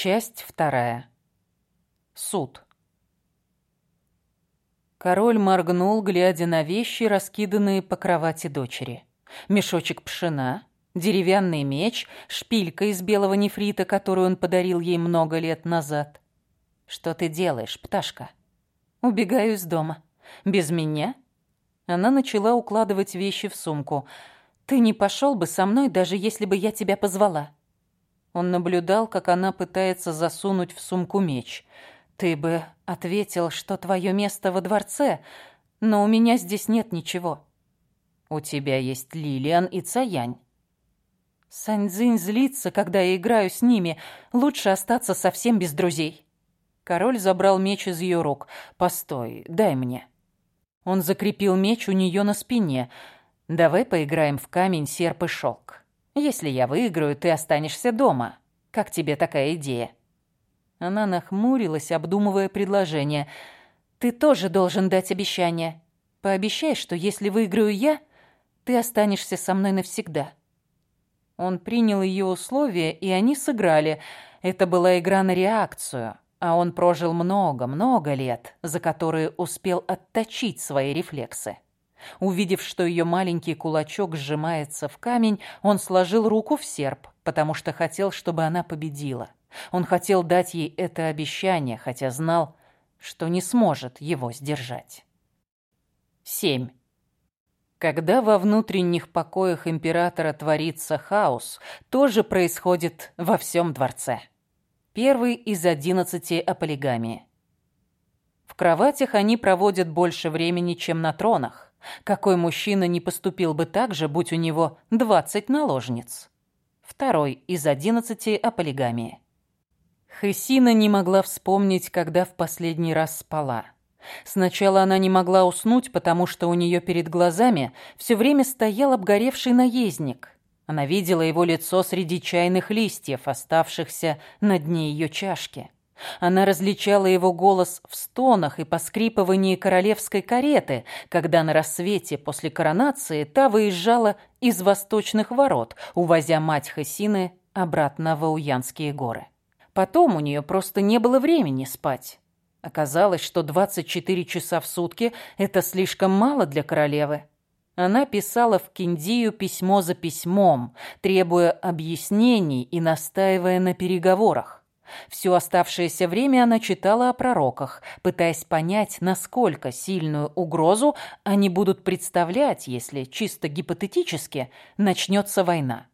Часть вторая. Суд. Король моргнул, глядя на вещи, раскиданные по кровати дочери. Мешочек пшена, деревянный меч, шпилька из белого нефрита, которую он подарил ей много лет назад. «Что ты делаешь, пташка?» «Убегаю из дома. Без меня?» Она начала укладывать вещи в сумку. «Ты не пошел бы со мной, даже если бы я тебя позвала?» Он наблюдал, как она пытается засунуть в сумку меч – «Ты бы ответил, что твое место во дворце, но у меня здесь нет ничего». «У тебя есть Лилиан и Цаянь». Саньцзинь злится, когда я играю с ними. Лучше остаться совсем без друзей. Король забрал меч из ее рук. «Постой, дай мне». Он закрепил меч у нее на спине. «Давай поиграем в камень, серп и шелк. Если я выиграю, ты останешься дома. Как тебе такая идея?» Она нахмурилась, обдумывая предложение. «Ты тоже должен дать обещание. Пообещай, что если выиграю я, ты останешься со мной навсегда». Он принял ее условия, и они сыграли. Это была игра на реакцию, а он прожил много-много лет, за которые успел отточить свои рефлексы. Увидев, что ее маленький кулачок сжимается в камень, он сложил руку в серп, потому что хотел, чтобы она победила. Он хотел дать ей это обещание, хотя знал, что не сможет его сдержать. 7. Когда во внутренних покоях императора творится хаос, то же происходит во всем дворце. Первый из одиннадцати о полигамии. В кроватях они проводят больше времени, чем на тронах. Какой мужчина не поступил бы так же, будь у него двадцать наложниц? Второй из одиннадцати о полигамии. Хесина не могла вспомнить, когда в последний раз спала. Сначала она не могла уснуть, потому что у нее перед глазами все время стоял обгоревший наездник. Она видела его лицо среди чайных листьев, оставшихся на дне ее чашки. Она различала его голос в стонах и поскрипывании королевской кареты, когда на рассвете после коронации та выезжала из восточных ворот, увозя мать Хасины обратно в Ауянские горы. Потом у нее просто не было времени спать. Оказалось, что 24 часа в сутки – это слишком мало для королевы. Она писала в Киндию письмо за письмом, требуя объяснений и настаивая на переговорах. Все оставшееся время она читала о пророках, пытаясь понять, насколько сильную угрозу они будут представлять, если чисто гипотетически начнется война.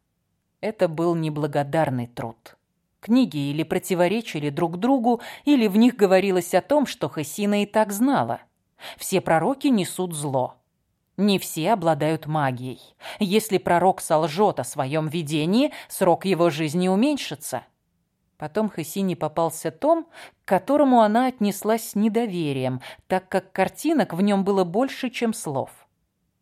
Это был неблагодарный труд. Книги или противоречили друг другу, или в них говорилось о том, что Хасина и так знала. Все пророки несут зло. Не все обладают магией. Если пророк солжет о своем видении, срок его жизни уменьшится. Потом Хасине попался том, к которому она отнеслась с недоверием, так как картинок в нем было больше, чем слов.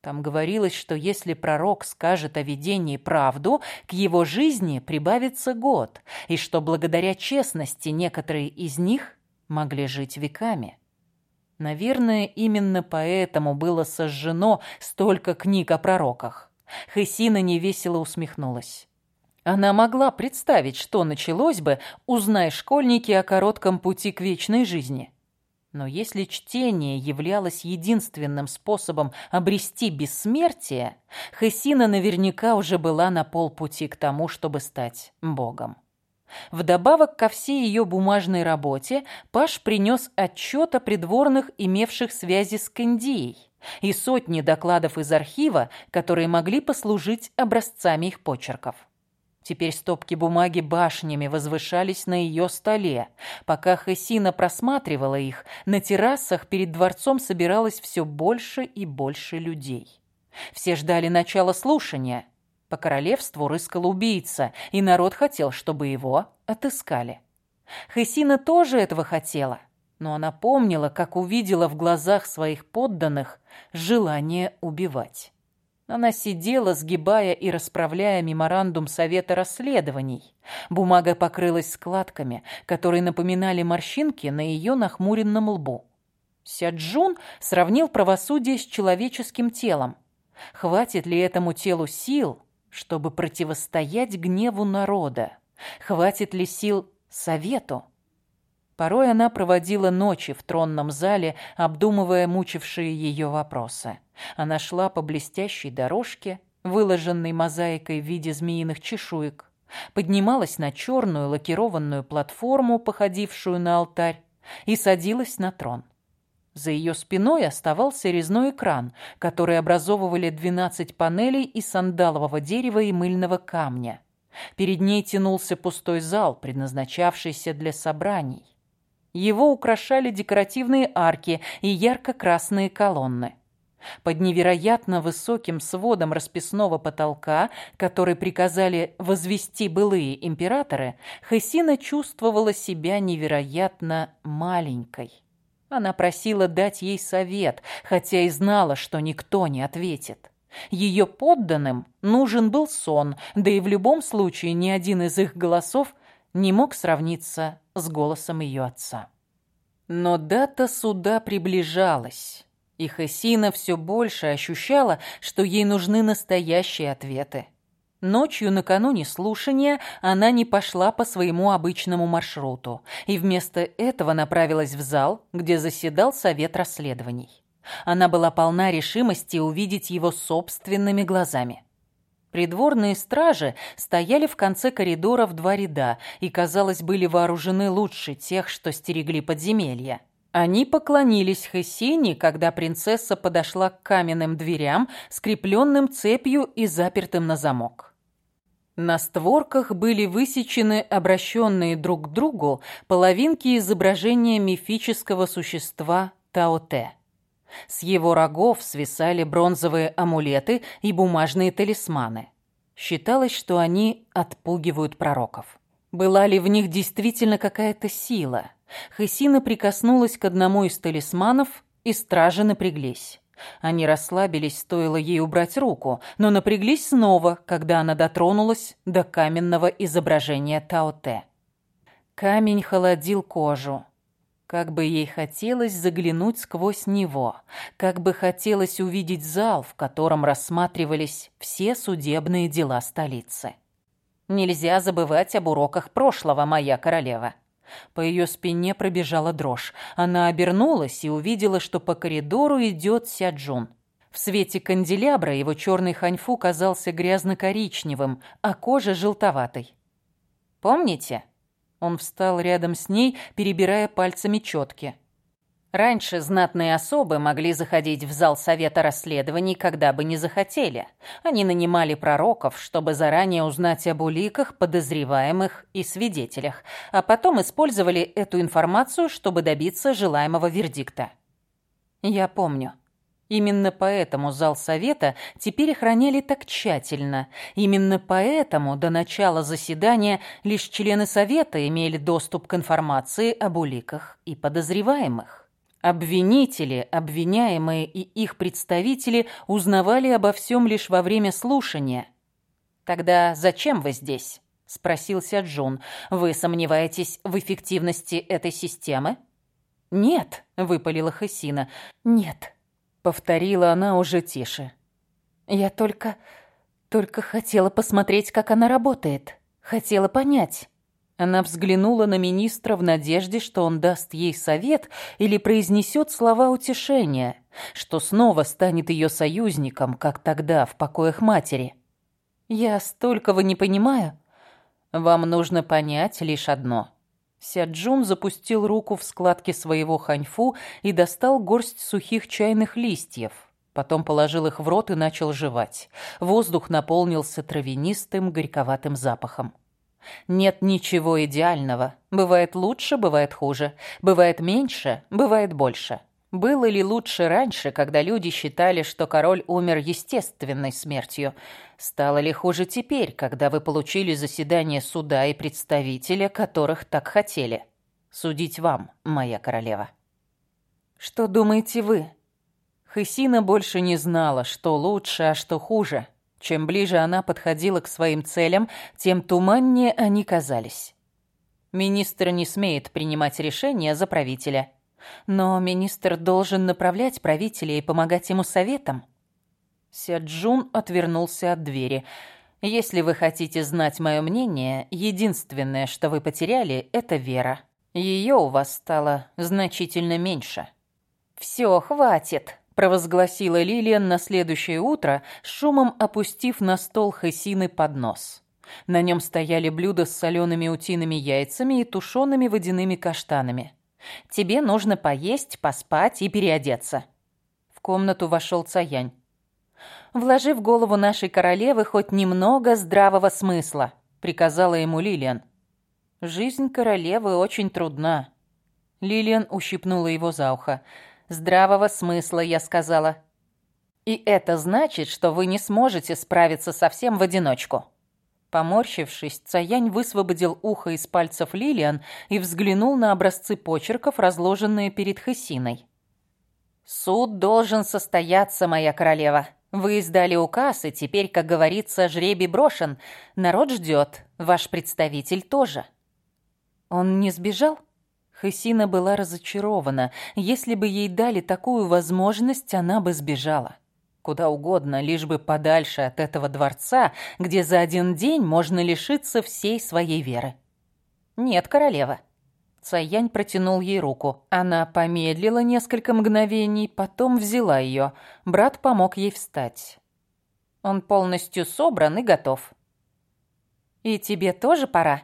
Там говорилось, что если пророк скажет о видении правду, к его жизни прибавится год, и что благодаря честности некоторые из них могли жить веками. Наверное, именно поэтому было сожжено столько книг о пророках. Хесина невесело усмехнулась. Она могла представить, что началось бы, узнай школьники о коротком пути к вечной жизни. Но если чтение являлось единственным способом обрести бессмертие, Хесина наверняка уже была на полпути к тому, чтобы стать богом. Вдобавок ко всей ее бумажной работе, Паш принес отчет о придворных, имевших связи с Кандией, и сотни докладов из архива, которые могли послужить образцами их почерков. Теперь стопки бумаги башнями возвышались на ее столе. Пока Хесина просматривала их, на террасах перед дворцом собиралось все больше и больше людей. Все ждали начала слушания. По королевству рыскал убийца, и народ хотел, чтобы его отыскали. Хесина тоже этого хотела, но она помнила, как увидела в глазах своих подданных желание убивать. Она сидела, сгибая и расправляя меморандум Совета расследований. Бумага покрылась складками, которые напоминали морщинки на ее нахмуренном лбу. Сяджун сравнил правосудие с человеческим телом. Хватит ли этому телу сил, чтобы противостоять гневу народа? Хватит ли сил совету. Порой она проводила ночи в тронном зале, обдумывая мучившие ее вопросы. Она шла по блестящей дорожке, выложенной мозаикой в виде змеиных чешуек, поднималась на черную лакированную платформу, походившую на алтарь, и садилась на трон. За ее спиной оставался резной экран, который образовывали 12 панелей из сандалового дерева и мыльного камня. Перед ней тянулся пустой зал, предназначавшийся для собраний. Его украшали декоративные арки и ярко-красные колонны. Под невероятно высоким сводом расписного потолка, который приказали возвести былые императоры, Хесина чувствовала себя невероятно маленькой. Она просила дать ей совет, хотя и знала, что никто не ответит. Ее подданным нужен был сон, да и в любом случае ни один из их голосов не мог сравниться с голосом ее отца. Но дата суда приближалась, и Хесина все больше ощущала, что ей нужны настоящие ответы. Ночью накануне слушания она не пошла по своему обычному маршруту и вместо этого направилась в зал, где заседал совет расследований. Она была полна решимости увидеть его собственными глазами. Придворные стражи стояли в конце коридора в два ряда и, казалось, были вооружены лучше тех, что стерегли подземелья. Они поклонились Хессине, когда принцесса подошла к каменным дверям, скрепленным цепью и запертым на замок. На створках были высечены обращенные друг к другу половинки изображения мифического существа Таоте. С его рогов свисали бронзовые амулеты и бумажные талисманы. Считалось, что они отпугивают пророков. Была ли в них действительно какая-то сила? Хесина прикоснулась к одному из талисманов, и стражи напряглись. Они расслабились, стоило ей убрать руку, но напряглись снова, когда она дотронулась до каменного изображения Таоте. Камень холодил кожу. Как бы ей хотелось заглянуть сквозь него, как бы хотелось увидеть зал, в котором рассматривались все судебные дела столицы. Нельзя забывать об уроках прошлого, моя королева. По ее спине пробежала дрожь. Она обернулась и увидела, что по коридору идет Сяджун. В свете канделябра его черный ханьфу казался грязно-коричневым, а кожа желтоватой. «Помните?» Он встал рядом с ней, перебирая пальцами четки. Раньше знатные особы могли заходить в зал совета расследований, когда бы не захотели. Они нанимали пророков, чтобы заранее узнать об уликах, подозреваемых и свидетелях, а потом использовали эту информацию, чтобы добиться желаемого вердикта. Я помню. Именно поэтому зал совета теперь охраняли так тщательно. Именно поэтому до начала заседания лишь члены совета имели доступ к информации об уликах и подозреваемых. Обвинители, обвиняемые и их представители узнавали обо всем лишь во время слушания. «Тогда зачем вы здесь?» – спросил Сяджун. «Вы сомневаетесь в эффективности этой системы?» «Нет», – выпалила Хасина. «Нет». Повторила она уже тише. «Я только... только хотела посмотреть, как она работает. Хотела понять». Она взглянула на министра в надежде, что он даст ей совет или произнесет слова утешения, что снова станет ее союзником, как тогда в покоях матери. «Я столького не понимаю. Вам нужно понять лишь одно. Сяджун запустил руку в складки своего ханьфу и достал горсть сухих чайных листьев. Потом положил их в рот и начал жевать. Воздух наполнился травянистым, горьковатым запахом. Нет ничего идеального. Бывает лучше, бывает хуже. Бывает меньше, бывает больше. Было ли лучше раньше, когда люди считали, что король умер естественной смертью? Стало ли хуже теперь, когда вы получили заседание суда и представителя, которых так хотели? Судить вам, моя королева. Что думаете вы? Хысина больше не знала, что лучше, а что хуже. Чем ближе она подходила к своим целям, тем туманнее они казались. Министр не смеет принимать решения за правителя – но министр должен направлять правителя и помогать ему советом. Сяджун отвернулся от двери. Если вы хотите знать мое мнение, единственное, что вы потеряли, это вера. Ее у вас стало значительно меньше». «Все, хватит», – провозгласила Лилиан на следующее утро, шумом опустив на стол Хессины поднос. На нем стояли блюда с солеными утиными яйцами и тушеными водяными каштанами. «Тебе нужно поесть, поспать и переодеться». В комнату вошел Цаянь. «Вложи в голову нашей королевы хоть немного здравого смысла», — приказала ему Лилиан. «Жизнь королевы очень трудна». Лилиан ущипнула его за ухо. «Здравого смысла», — я сказала. «И это значит, что вы не сможете справиться совсем в одиночку». Поморщившись, Цаянь высвободил ухо из пальцев Лилиан и взглянул на образцы почерков, разложенные перед Хессиной. «Суд должен состояться, моя королева. Вы издали указ, и теперь, как говорится, жребий брошен. Народ ждет, ваш представитель тоже». «Он не сбежал?» Хессина была разочарована. Если бы ей дали такую возможность, она бы сбежала. Куда угодно, лишь бы подальше от этого дворца, где за один день можно лишиться всей своей веры. «Нет, королева». Цаянь протянул ей руку. Она помедлила несколько мгновений, потом взяла ее. Брат помог ей встать. Он полностью собран и готов. «И тебе тоже пора?»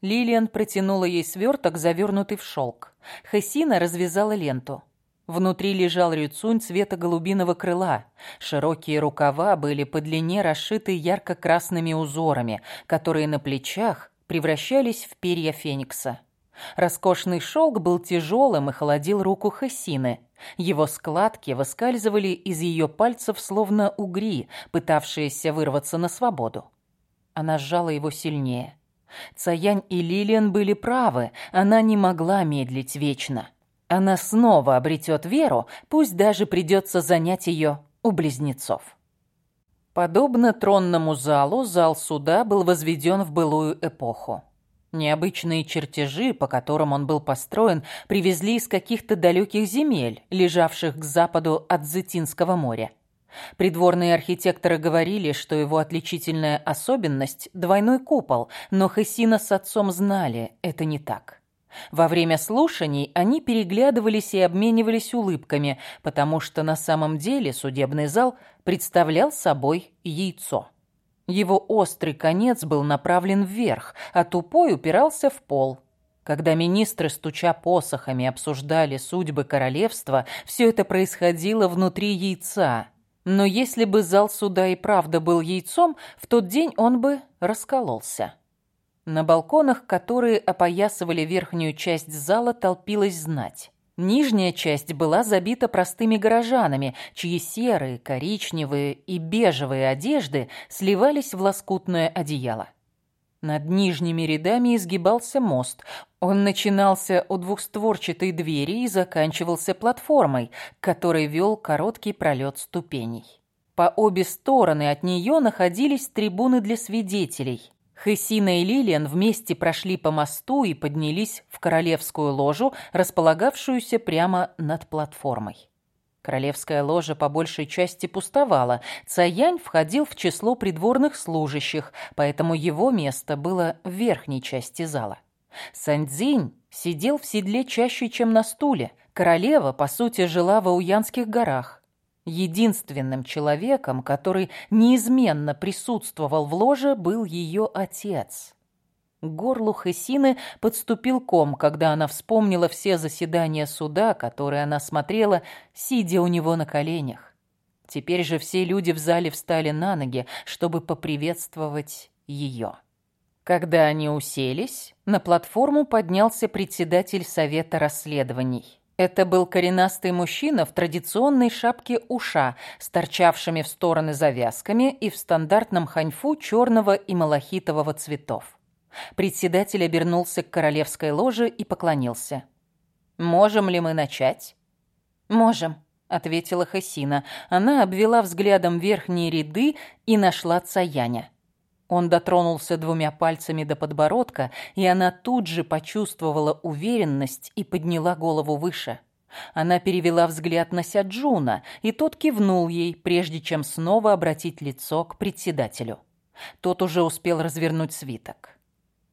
Лилиан протянула ей сверток, завернутый в шелк. Хесина развязала ленту. Внутри лежал рюцунь цвета голубиного крыла. Широкие рукава были по длине расшиты ярко-красными узорами, которые на плечах превращались в перья феникса. Роскошный шелк был тяжелым и холодил руку Хасины. Его складки выскальзывали из ее пальцев, словно угри, пытавшиеся вырваться на свободу. Она сжала его сильнее. Цаянь и Лилиан были правы, она не могла медлить вечно. Она снова обретет веру, пусть даже придется занять ее у близнецов. Подобно тронному залу, зал суда был возведен в былую эпоху. Необычные чертежи, по которым он был построен, привезли из каких-то далеких земель, лежавших к западу от Зытинского моря. Придворные архитекторы говорили, что его отличительная особенность – двойной купол, но Хессина с отцом знали, это не так. Во время слушаний они переглядывались и обменивались улыбками, потому что на самом деле судебный зал представлял собой яйцо. Его острый конец был направлен вверх, а тупой упирался в пол. Когда министры, стуча посохами, обсуждали судьбы королевства, все это происходило внутри яйца. Но если бы зал суда и правда был яйцом, в тот день он бы раскололся. На балконах, которые опоясывали верхнюю часть зала, толпилась знать. Нижняя часть была забита простыми горожанами, чьи серые, коричневые и бежевые одежды сливались в лоскутное одеяло. Над нижними рядами изгибался мост. Он начинался у двухстворчатой двери и заканчивался платформой, к которой вел короткий пролет ступеней. По обе стороны от нее находились трибуны для свидетелей – Хессина и Лилиан вместе прошли по мосту и поднялись в королевскую ложу, располагавшуюся прямо над платформой. Королевская ложа по большей части пустовала. Цаянь входил в число придворных служащих, поэтому его место было в верхней части зала. Сандзинь сидел в седле чаще, чем на стуле. Королева, по сути, жила в Ауянских горах. Единственным человеком, который неизменно присутствовал в ложе, был ее отец. К горлу Хесины подступил ком, когда она вспомнила все заседания суда, которые она смотрела, сидя у него на коленях. Теперь же все люди в зале встали на ноги, чтобы поприветствовать ее. Когда они уселись, на платформу поднялся председатель Совета расследований. Это был коренастый мужчина в традиционной шапке уша с торчавшими в стороны завязками и в стандартном ханьфу черного и малахитового цветов. Председатель обернулся к королевской ложе и поклонился. «Можем ли мы начать?» «Можем», — ответила Хасина. Она обвела взглядом верхние ряды и нашла Цаяня. Он дотронулся двумя пальцами до подбородка, и она тут же почувствовала уверенность и подняла голову выше. Она перевела взгляд на Сяджуна, и тот кивнул ей, прежде чем снова обратить лицо к председателю. Тот уже успел развернуть свиток.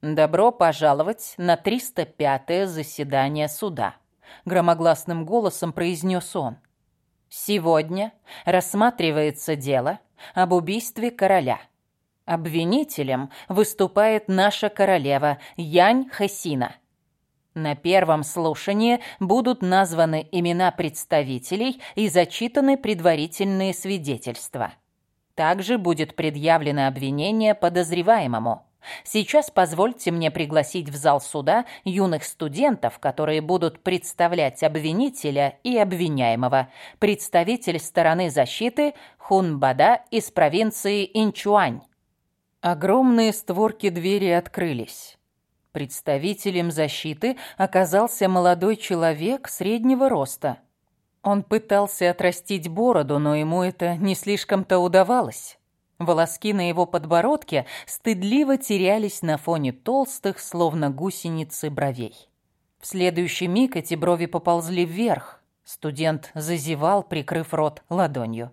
«Добро пожаловать на 305-е заседание суда», — громогласным голосом произнес он. «Сегодня рассматривается дело об убийстве короля. Обвинителем выступает наша королева Янь Хасина. На первом слушании будут названы имена представителей и зачитаны предварительные свидетельства. Также будет предъявлено обвинение подозреваемому. Сейчас позвольте мне пригласить в зал суда юных студентов, которые будут представлять обвинителя и обвиняемого. Представитель стороны защиты Хун Бада из провинции Инчуань. Огромные створки двери открылись. Представителем защиты оказался молодой человек среднего роста. Он пытался отрастить бороду, но ему это не слишком-то удавалось. Волоски на его подбородке стыдливо терялись на фоне толстых, словно гусеницы, бровей. В следующий миг эти брови поползли вверх. Студент зазевал, прикрыв рот ладонью.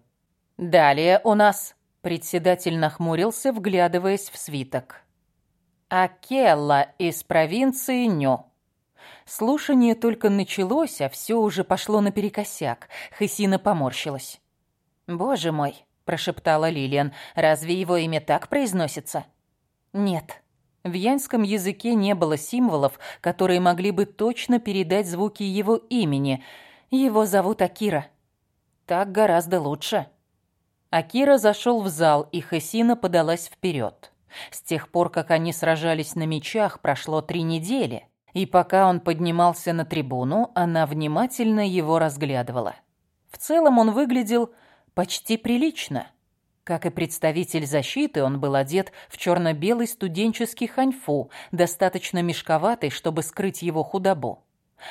«Далее у нас...» Председатель нахмурился, вглядываясь в свиток. Акелла из провинции Нё. Слушание только началось, а все уже пошло наперекосяк. Хысина поморщилась. «Боже мой!» – прошептала Лилиан. «Разве его имя так произносится?» «Нет». В янском языке не было символов, которые могли бы точно передать звуки его имени. Его зовут Акира. Так гораздо лучше. Акира зашел в зал, и Хесина подалась вперед. С тех пор, как они сражались на мечах, прошло три недели, и пока он поднимался на трибуну, она внимательно его разглядывала. В целом он выглядел почти прилично. Как и представитель защиты, он был одет в черно-белый студенческий ханьфу, достаточно мешковатый, чтобы скрыть его худобу.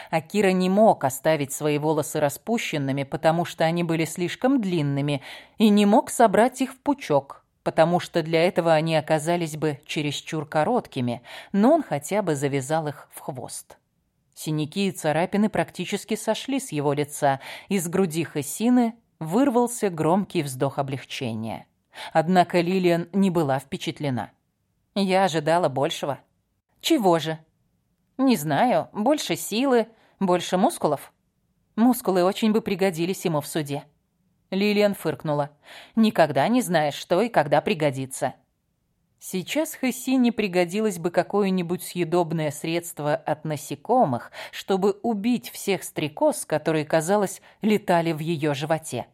Акира не мог оставить свои волосы распущенными, потому что они были слишком длинными, и не мог собрать их в пучок, потому что для этого они оказались бы чересчур короткими, но он хотя бы завязал их в хвост. Синяки и царапины практически сошли с его лица, из груди Хасины вырвался громкий вздох облегчения. Однако Лилиан не была впечатлена. «Я ожидала большего». «Чего же?» «Не знаю, больше силы, больше мускулов». Мускулы очень бы пригодились ему в суде. Лилиан фыркнула. «Никогда не знаешь, что и когда пригодится». Сейчас Хэси не пригодилось бы какое-нибудь съедобное средство от насекомых, чтобы убить всех стрекоз, которые, казалось, летали в ее животе.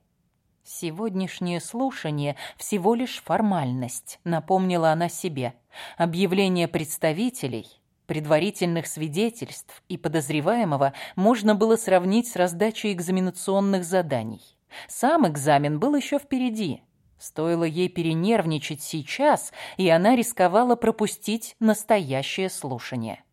Сегодняшнее слушание всего лишь формальность, напомнила она себе. Объявление представителей, предварительных свидетельств и подозреваемого можно было сравнить с раздачей экзаменационных заданий. Сам экзамен был еще впереди. Стоило ей перенервничать сейчас, и она рисковала пропустить настоящее слушание.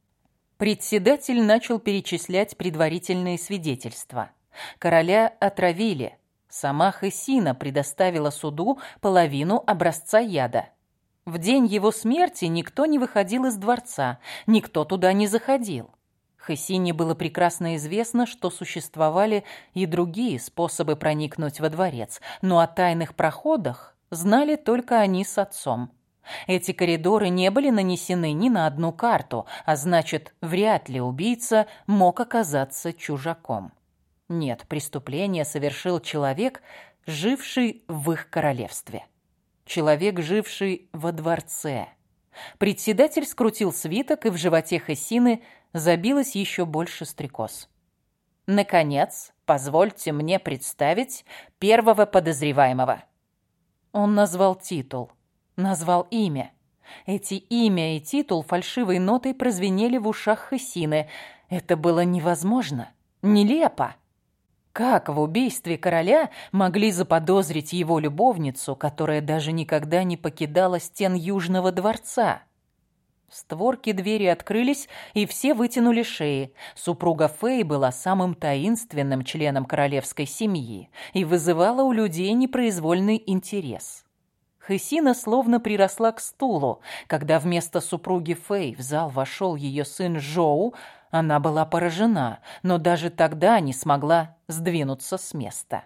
Председатель начал перечислять предварительные свидетельства. Короля отравили. Сама Хесина предоставила суду половину образца яда. В день его смерти никто не выходил из дворца, никто туда не заходил. Хессине было прекрасно известно, что существовали и другие способы проникнуть во дворец, но о тайных проходах знали только они с отцом. Эти коридоры не были нанесены ни на одну карту, а значит, вряд ли убийца мог оказаться чужаком. Нет, преступление совершил человек, живший в их королевстве. Человек, живший во дворце. Председатель скрутил свиток, и в животе Хессины забилось еще больше стрекоз. «Наконец, позвольте мне представить первого подозреваемого». Он назвал титул, назвал имя. Эти имя и титул фальшивой нотой прозвенели в ушах Хессины. Это было невозможно, нелепо. Как в убийстве короля могли заподозрить его любовницу, которая даже никогда не покидала стен Южного дворца? Створки двери открылись, и все вытянули шеи. Супруга Фэй была самым таинственным членом королевской семьи и вызывала у людей непроизвольный интерес. Хысина словно приросла к стулу. Когда вместо супруги Фэй в зал вошел ее сын Жоу, она была поражена, но даже тогда не смогла сдвинуться с места.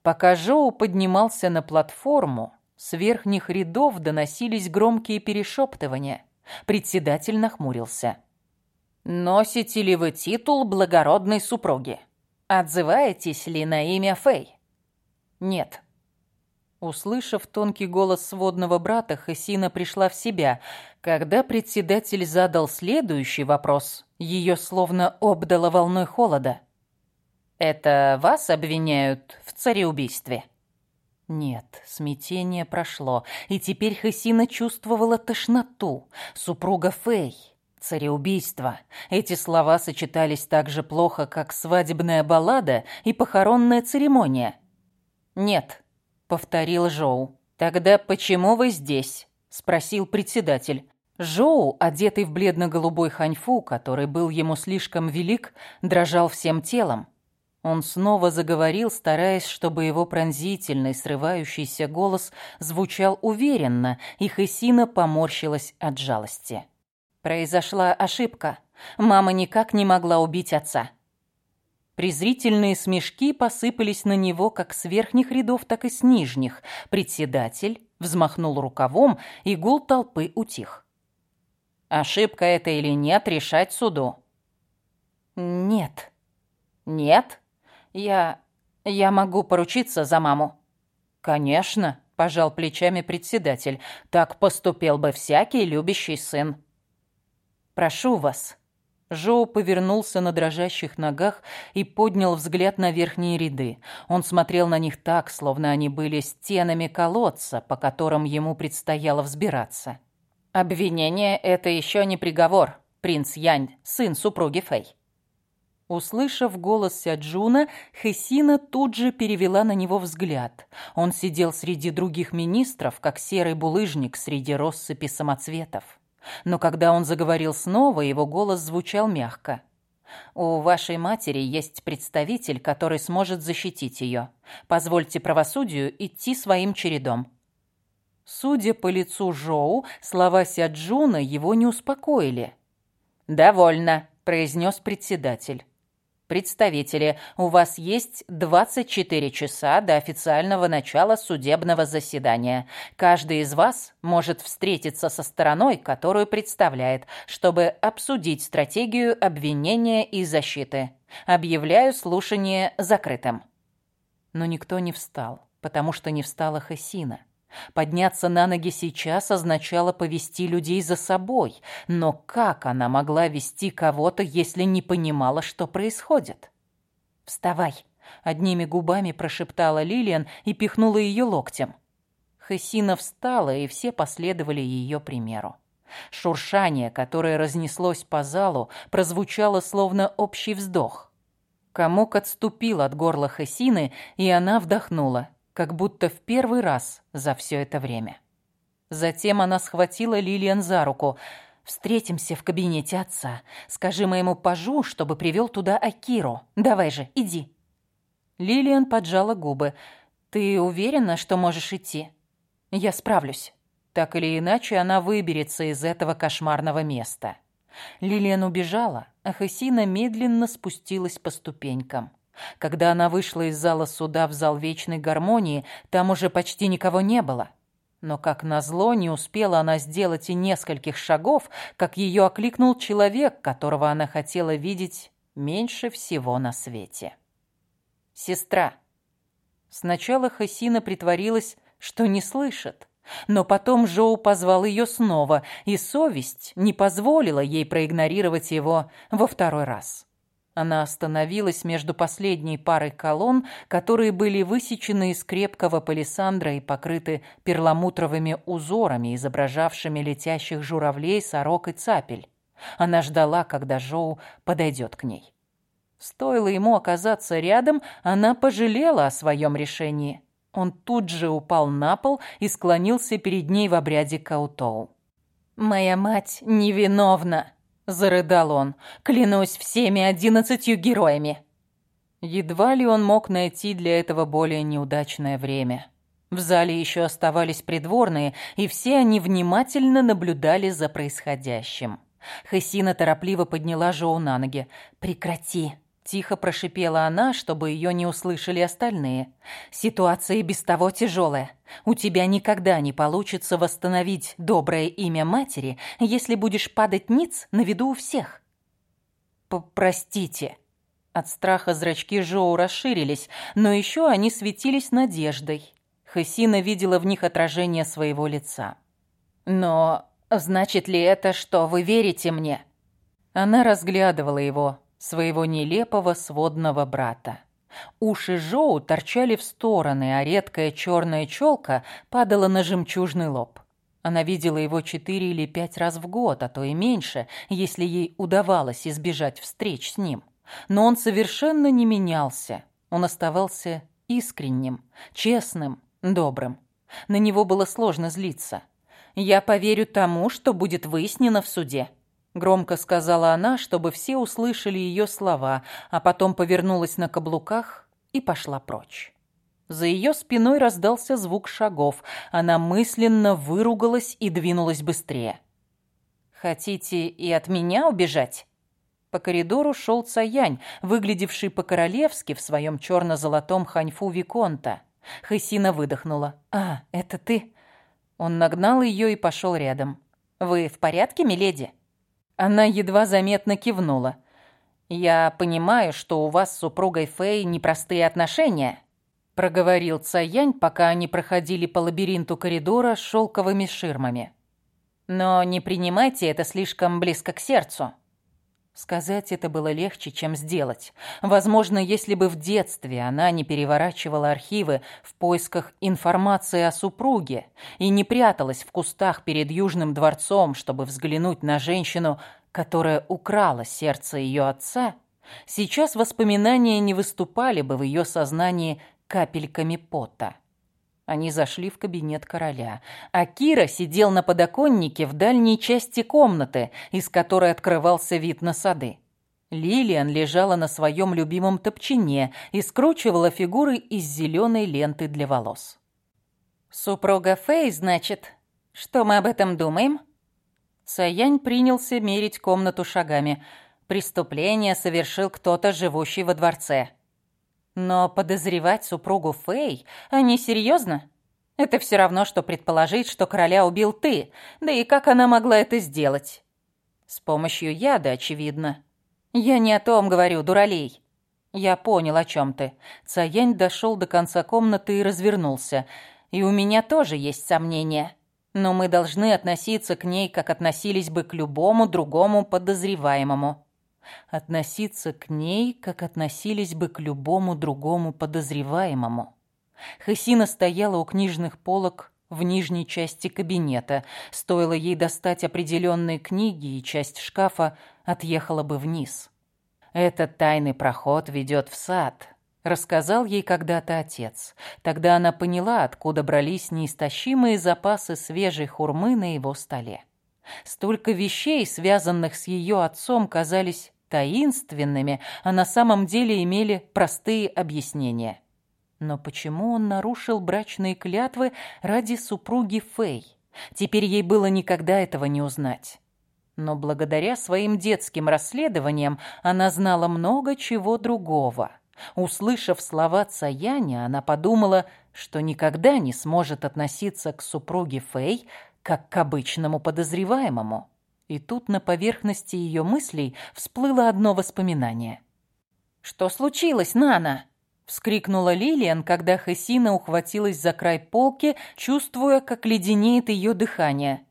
Пока Жоу поднимался на платформу, С верхних рядов доносились громкие перешептывания. Председатель нахмурился. «Носите ли вы титул благородной супруги? Отзываетесь ли на имя Фэй?» «Нет». Услышав тонкий голос сводного брата, Хасина пришла в себя. Когда председатель задал следующий вопрос, ее словно обдало волной холода. «Это вас обвиняют в цареубийстве?» Нет, смятение прошло, и теперь Хасина чувствовала тошноту. Супруга Фэй, цареубийство. Эти слова сочетались так же плохо, как свадебная баллада и похоронная церемония. «Нет», — повторил Жоу. «Тогда почему вы здесь?» — спросил председатель. Жоу, одетый в бледно-голубой ханьфу, который был ему слишком велик, дрожал всем телом. Он снова заговорил, стараясь, чтобы его пронзительный, срывающийся голос звучал уверенно, и Хесина поморщилась от жалости. Произошла ошибка. Мама никак не могла убить отца. Презрительные смешки посыпались на него как с верхних рядов, так и с нижних. Председатель взмахнул рукавом, и гул толпы утих. Ошибка это или нет, решать суду. Нет. Нет? Я... я могу поручиться за маму». «Конечно», — пожал плечами председатель. «Так поступил бы всякий любящий сын». «Прошу вас». Жоу повернулся на дрожащих ногах и поднял взгляд на верхние ряды. Он смотрел на них так, словно они были стенами колодца, по которым ему предстояло взбираться. «Обвинение — это еще не приговор, принц Янь, сын супруги Фэй. Услышав голос Сяджуна, Хесина тут же перевела на него взгляд. Он сидел среди других министров, как серый булыжник среди россыпи самоцветов. Но когда он заговорил снова, его голос звучал мягко. «У вашей матери есть представитель, который сможет защитить ее. Позвольте правосудию идти своим чередом». Судя по лицу Жоу, слова Сяджуна его не успокоили. «Довольно», — произнес председатель. Представители, у вас есть 24 часа до официального начала судебного заседания. Каждый из вас может встретиться со стороной, которую представляет, чтобы обсудить стратегию обвинения и защиты. Объявляю слушание закрытым. Но никто не встал, потому что не встала Хасина. Подняться на ноги сейчас означало повести людей за собой, но как она могла вести кого-то, если не понимала, что происходит? «Вставай!» — одними губами прошептала Лилиан и пихнула ее локтем. Хессина встала, и все последовали ее примеру. Шуршание, которое разнеслось по залу, прозвучало словно общий вздох. Комок отступил от горла Хессины, и она вдохнула как будто в первый раз за все это время. Затем она схватила Лилиан за руку. «Встретимся в кабинете отца. Скажи моему пажу, чтобы привел туда Акиру. Давай же, иди». Лилиан поджала губы. «Ты уверена, что можешь идти?» «Я справлюсь». Так или иначе, она выберется из этого кошмарного места. Лилиан убежала, а Хасина медленно спустилась по ступенькам. Когда она вышла из зала суда в зал вечной гармонии, там уже почти никого не было. Но, как назло, не успела она сделать и нескольких шагов, как ее окликнул человек, которого она хотела видеть меньше всего на свете. «Сестра». Сначала Хасина притворилась, что не слышит, но потом Жоу позвал ее снова, и совесть не позволила ей проигнорировать его во второй раз. Она остановилась между последней парой колонн, которые были высечены из крепкого палисандра и покрыты перламутровыми узорами, изображавшими летящих журавлей, сорок и цапель. Она ждала, когда Жоу подойдет к ней. Стоило ему оказаться рядом, она пожалела о своем решении. Он тут же упал на пол и склонился перед ней в обряде Каутоу. «Моя мать невиновна!» Зарыдал он. «Клянусь всеми одиннадцатью героями!» Едва ли он мог найти для этого более неудачное время. В зале еще оставались придворные, и все они внимательно наблюдали за происходящим. Хасина торопливо подняла Жоу на ноги. «Прекрати!» – Тихо прошипела она, чтобы ее не услышали остальные. «Ситуация без того тяжелая. У тебя никогда не получится восстановить доброе имя матери, если будешь падать ниц на виду у всех». «Простите». От страха зрачки Жоу расширились, но еще они светились надеждой. Хасина видела в них отражение своего лица. «Но значит ли это, что вы верите мне?» Она разглядывала его, своего нелепого сводного брата. Уши Жоу торчали в стороны, а редкая черная челка падала на жемчужный лоб. Она видела его четыре или пять раз в год, а то и меньше, если ей удавалось избежать встреч с ним. Но он совершенно не менялся. Он оставался искренним, честным, добрым. На него было сложно злиться. «Я поверю тому, что будет выяснено в суде», Громко сказала она, чтобы все услышали ее слова, а потом повернулась на каблуках и пошла прочь. За ее спиной раздался звук шагов. Она мысленно выругалась и двинулась быстрее. «Хотите и от меня убежать?» По коридору шел Цаянь, выглядевший по-королевски в своем черно-золотом ханьфу Виконта. Хысина выдохнула. «А, это ты?» Он нагнал ее и пошел рядом. «Вы в порядке, миледи?» Она едва заметно кивнула. «Я понимаю, что у вас с супругой Фэй непростые отношения», проговорил Цаянь, пока они проходили по лабиринту коридора с шелковыми ширмами. «Но не принимайте это слишком близко к сердцу». Сказать это было легче, чем сделать. Возможно, если бы в детстве она не переворачивала архивы в поисках информации о супруге и не пряталась в кустах перед Южным дворцом, чтобы взглянуть на женщину, которая украла сердце ее отца, сейчас воспоминания не выступали бы в ее сознании капельками пота. Они зашли в кабинет короля, а Кира сидел на подоконнике в дальней части комнаты, из которой открывался вид на сады. Лилиан лежала на своем любимом топчине и скручивала фигуры из зеленой ленты для волос. «Супруга Фэй, значит? Что мы об этом думаем?» Саянь принялся мерить комнату шагами. Преступление совершил кто-то, живущий во дворце. Но подозревать супругу Фэй, они серьезно? Это все равно, что предположить, что короля убил ты. Да и как она могла это сделать? С помощью яда, очевидно. Я не о том говорю, дуралей. Я понял, о чем ты. Цаянь дошел до конца комнаты и развернулся. И у меня тоже есть сомнения. Но мы должны относиться к ней, как относились бы к любому другому подозреваемому относиться к ней, как относились бы к любому другому подозреваемому. Хасина стояла у книжных полок в нижней части кабинета. Стоило ей достать определенные книги, и часть шкафа отъехала бы вниз. «Этот тайный проход ведет в сад», — рассказал ей когда-то отец. Тогда она поняла, откуда брались неистощимые запасы свежей хурмы на его столе. Столько вещей, связанных с ее отцом, казались таинственными, а на самом деле имели простые объяснения. Но почему он нарушил брачные клятвы ради супруги Фэй? Теперь ей было никогда этого не узнать. Но благодаря своим детским расследованиям она знала много чего другого. Услышав слова Цаяня, она подумала, что никогда не сможет относиться к супруге Фэй как к обычному подозреваемому. И тут на поверхности ее мыслей всплыло одно воспоминание. «Что случилось, Нана?» — вскрикнула Лилиан, когда Хесина ухватилась за край полки, чувствуя, как леденеет ее дыхание.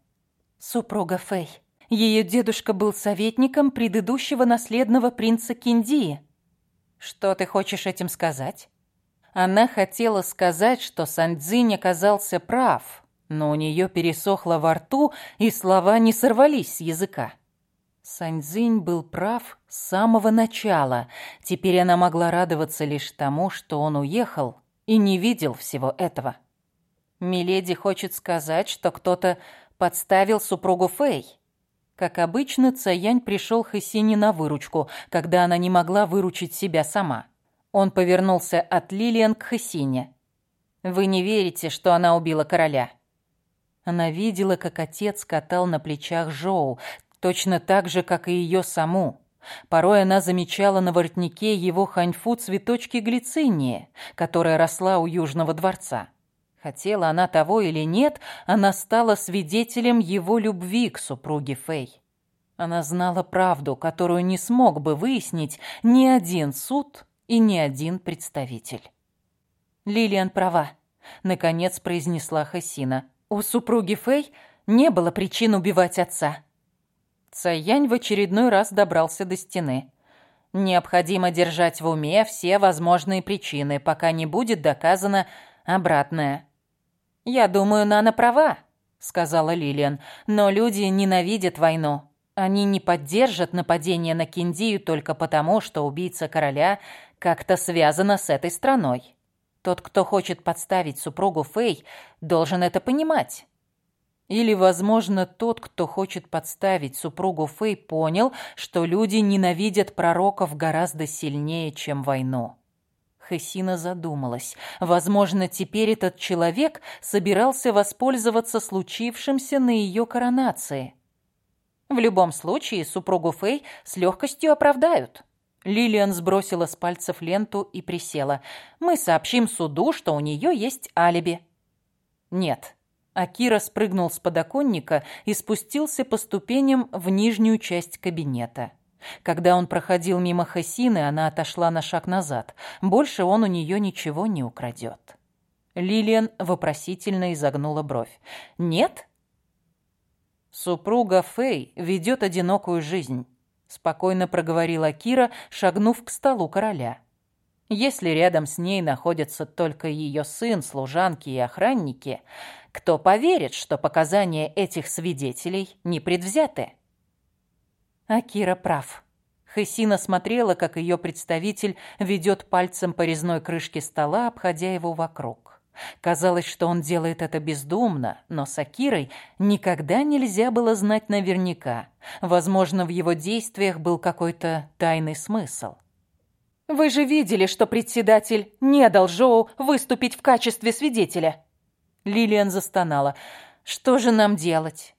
«Супруга Фэй. Ее дедушка был советником предыдущего наследного принца Киндии. Что ты хочешь этим сказать?» Она хотела сказать, что Сандзинь оказался прав, но у нее пересохло во рту, и слова не сорвались с языка. Саньцзинь был прав с самого начала. Теперь она могла радоваться лишь тому, что он уехал и не видел всего этого. Миледи хочет сказать, что кто-то подставил супругу Фэй. Как обычно, Цаянь пришел Хэсине на выручку, когда она не могла выручить себя сама. Он повернулся от Лилиан к Хэсине. «Вы не верите, что она убила короля?» Она видела, как отец катал на плечах Жоу, точно так же, как и ее саму. Порой она замечала на воротнике его ханьфу цветочки глицинии, которая росла у Южного дворца. Хотела она того или нет, она стала свидетелем его любви к супруге Фэй. Она знала правду, которую не смог бы выяснить ни один суд и ни один представитель. Лилиан права, наконец произнесла Хасина. У супруги Фэй не было причин убивать отца. Цаянь в очередной раз добрался до стены. Необходимо держать в уме все возможные причины, пока не будет доказано обратное. «Я думаю, Нана права», — сказала Лилиан, «но люди ненавидят войну. Они не поддержат нападение на Киндию только потому, что убийца короля как-то связана с этой страной. Тот, кто хочет подставить супругу Фэй, должен это понимать. Или, возможно, тот, кто хочет подставить супругу Фэй, понял, что люди ненавидят пророков гораздо сильнее, чем войну. Хессина задумалась. Возможно, теперь этот человек собирался воспользоваться случившимся на ее коронации. В любом случае, супругу Фэй с легкостью оправдают. Лилиан сбросила с пальцев ленту и присела. «Мы сообщим суду, что у нее есть алиби». «Нет», Акира спрыгнул с подоконника и спустился по ступеням в нижнюю часть кабинета. Когда он проходил мимо Хасины, она отошла на шаг назад. Больше он у нее ничего не украдет. Лилиан вопросительно изогнула бровь. «Нет?» «Супруга Фэй ведет одинокую жизнь», — спокойно проговорила Кира, шагнув к столу короля. «Если рядом с ней находятся только ее сын, служанки и охранники, кто поверит, что показания этих свидетелей не предвзяты? Акира прав. Хесина смотрела, как ее представитель ведет пальцем по резной крышке стола, обходя его вокруг. Казалось, что он делает это бездумно, но с Акирой никогда нельзя было знать наверняка. Возможно, в его действиях был какой-то тайный смысл. «Вы же видели, что председатель не дал Жоу выступить в качестве свидетеля?» Лилиан застонала. «Что же нам делать?»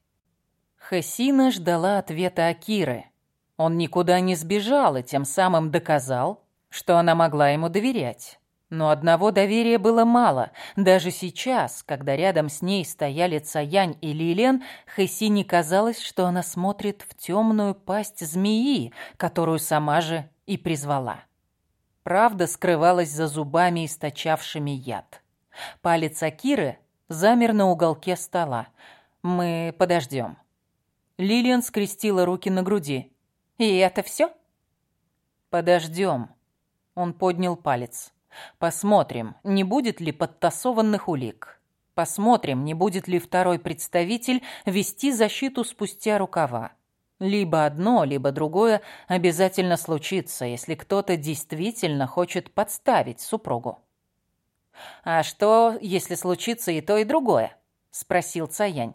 Хасина ждала ответа Акиры. Он никуда не сбежал и тем самым доказал, что она могла ему доверять. Но одного доверия было мало. Даже сейчас, когда рядом с ней стояли Цаянь и Лилиан, Хэсине казалось, что она смотрит в темную пасть змеи, которую сама же и призвала. Правда скрывалась за зубами, источавшими яд. Палец Акиры замер на уголке стола. «Мы подождем». Лилиан скрестила руки на груди. «И это все?» «Подождем». Он поднял палец. «Посмотрим, не будет ли подтасованных улик. Посмотрим, не будет ли второй представитель вести защиту спустя рукава. Либо одно, либо другое обязательно случится, если кто-то действительно хочет подставить супругу». «А что, если случится и то, и другое?» – спросил Цаянь.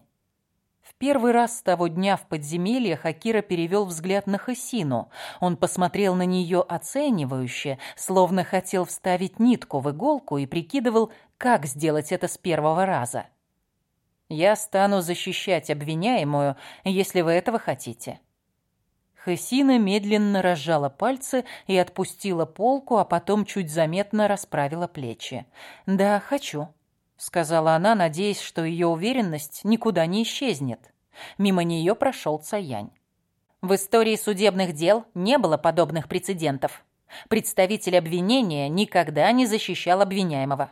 Первый раз с того дня в подземельях Акира перевел взгляд на Хасину. Он посмотрел на нее оценивающе, словно хотел вставить нитку в иголку и прикидывал, как сделать это с первого раза. «Я стану защищать обвиняемую, если вы этого хотите. Хесина медленно разжала пальцы и отпустила полку, а потом чуть заметно расправила плечи. «Да, хочу», — сказала она, надеясь, что ее уверенность никуда не исчезнет. Мимо нее прошел Цаянь. В истории судебных дел не было подобных прецедентов. Представитель обвинения никогда не защищал обвиняемого.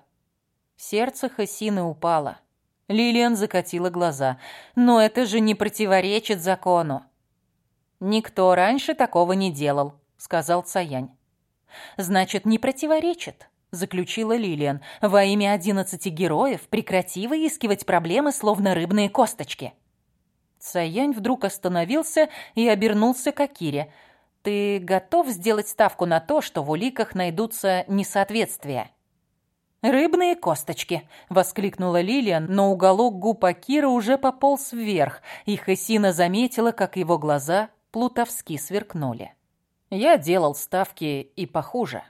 Сердце Хасины упало. Лилиан закатила глаза. «Но это же не противоречит закону. «Никто раньше такого не делал», — сказал Цаянь. «Значит, не противоречит», — заключила Лилиан. «Во имя одиннадцати героев прекрати выискивать проблемы, словно рыбные косточки». Цаянь вдруг остановился и обернулся к Акире. «Ты готов сделать ставку на то, что в уликах найдутся несоответствия?» «Рыбные косточки!» — воскликнула Лилиан, но уголок губ Акира уже пополз вверх, и Хасина заметила, как его глаза плутовски сверкнули. Я делал ставки и похуже.